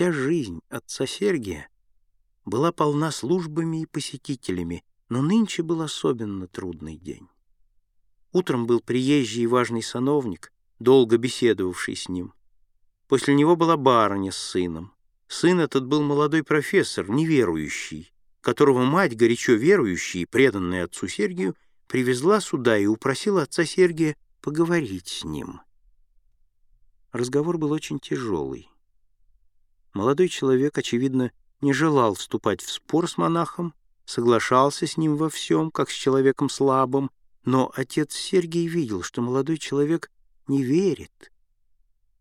Вся жизнь отца Сергия была полна службами и посетителями, но нынче был особенно трудный день. Утром был приезжий важный сановник, долго беседовавший с ним. После него была барыня с сыном. Сын этот был молодой профессор, неверующий, которого мать, горячо верующая и преданная отцу Сергию, привезла сюда и упросила отца Сергия поговорить с ним. Разговор был очень тяжелый. Молодой человек, очевидно, не желал вступать в спор с монахом, соглашался с ним во всем, как с человеком слабым, но отец Сергий видел, что молодой человек не верит,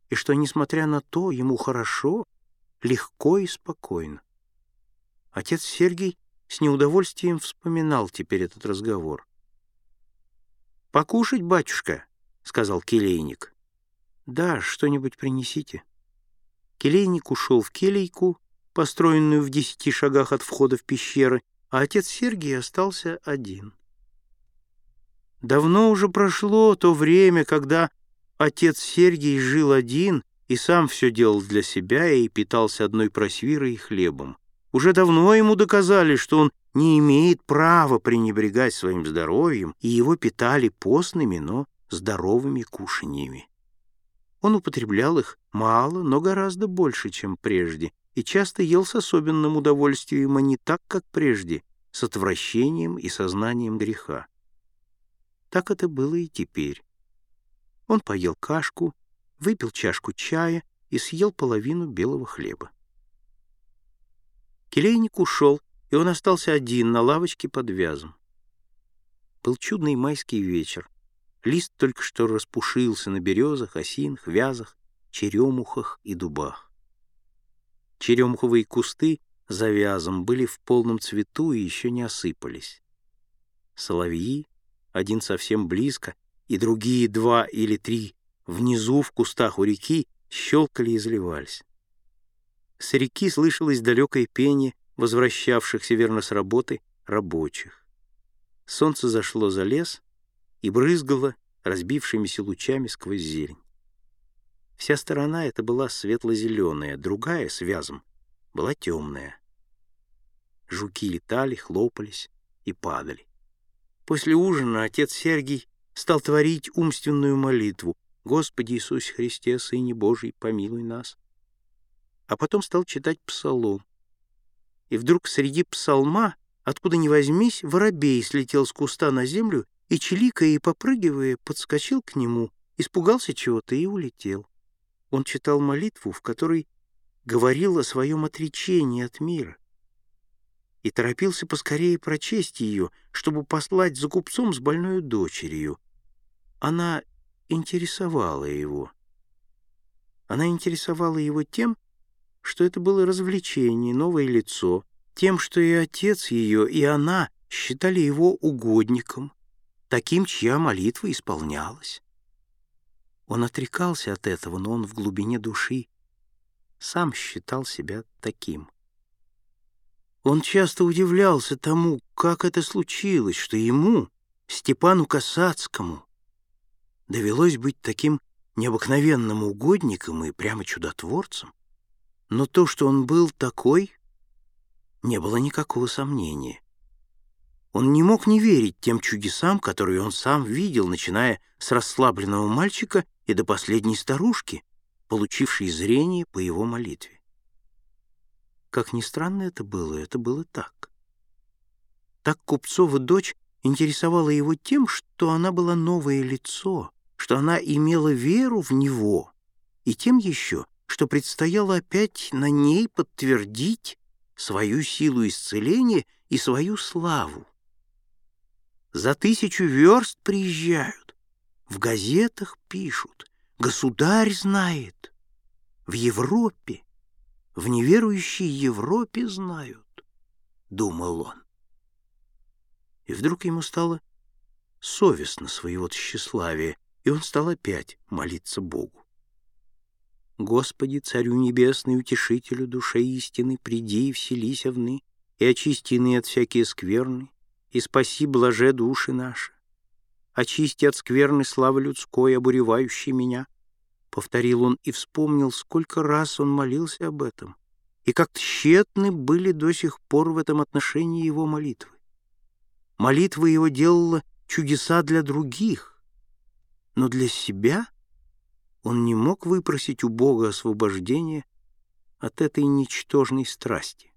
и что, несмотря на то, ему хорошо, легко и спокойно. Отец Сергий с неудовольствием вспоминал теперь этот разговор. «Покушать, батюшка», — сказал келейник. «Да, что-нибудь принесите». Келейник ушел в келейку, построенную в десяти шагах от входа в пещеры, а отец Сергий остался один. Давно уже прошло то время, когда отец Сергий жил один и сам все делал для себя и питался одной просвирой и хлебом. Уже давно ему доказали, что он не имеет права пренебрегать своим здоровьем, и его питали постными, но здоровыми кушаньями. Он употреблял их мало, но гораздо больше, чем прежде, и часто ел с особенным удовольствием, а не так, как прежде, с отвращением и сознанием греха. Так это было и теперь. Он поел кашку, выпил чашку чая и съел половину белого хлеба. Келейник ушел, и он остался один на лавочке под вязом. Был чудный майский вечер. Лист только что распушился на березах, осинах, вязах, черемухах и дубах. Черемуховые кусты за вязом были в полном цвету и еще не осыпались. Соловьи, один совсем близко, и другие два или три внизу в кустах у реки, щелкали и заливались. С реки слышалось далекое пение возвращавшихся верно с работы рабочих. Солнце зашло за лес и брызгало разбившимися лучами сквозь зелень. Вся сторона эта была светло-зеленая, другая, с вязом, была темная. Жуки летали, хлопались и падали. После ужина отец Сергий стал творить умственную молитву «Господи Иисусе Христе, Сыне Божий, помилуй нас» а потом стал читать псалом. И вдруг среди псалма, откуда ни возьмись, воробей слетел с куста на землю и, чиликая и попрыгивая, подскочил к нему, испугался чего-то и улетел. Он читал молитву, в которой говорил о своем отречении от мира, и торопился поскорее прочесть ее, чтобы послать за купцом с больной дочерью. Она интересовала его. Она интересовала его тем, что это было развлечение, новое лицо, тем, что и отец ее, и она считали его угодником, таким, чья молитва исполнялась. Он отрекался от этого, но он в глубине души сам считал себя таким. Он часто удивлялся тому, как это случилось, что ему, Степану Касацкому, довелось быть таким необыкновенным угодником и прямо чудотворцем. Но то, что он был такой, не было никакого сомнения. Он не мог не верить тем чудесам, которые он сам видел, начиная с расслабленного мальчика и до последней старушки, получившей зрение по его молитве. Как ни странно это было, это было так. Так Купцова дочь интересовала его тем, что она была новое лицо, что она имела веру в него, и тем еще, что предстояло опять на ней подтвердить свою силу исцеления и свою славу. За тысячу верст приезжают, в газетах пишут, государь знает, в Европе, в неверующей Европе знают, думал он. И вдруг ему стало совестно своего тщеславия, и он стал опять молиться Богу. Господи, Царю Небесный, Утешителю душе истины, приди и вселись вны, и очисти ны от всякие скверны, и спаси блаже души наши. Очисти от скверны славы людской, обуревающей меня. Повторил он и вспомнил, сколько раз он молился об этом, и как тщетны были до сих пор в этом отношении его молитвы. Молитва его делала чудеса для других, но для себя он не мог выпросить у Бога освобождения от этой ничтожной страсти.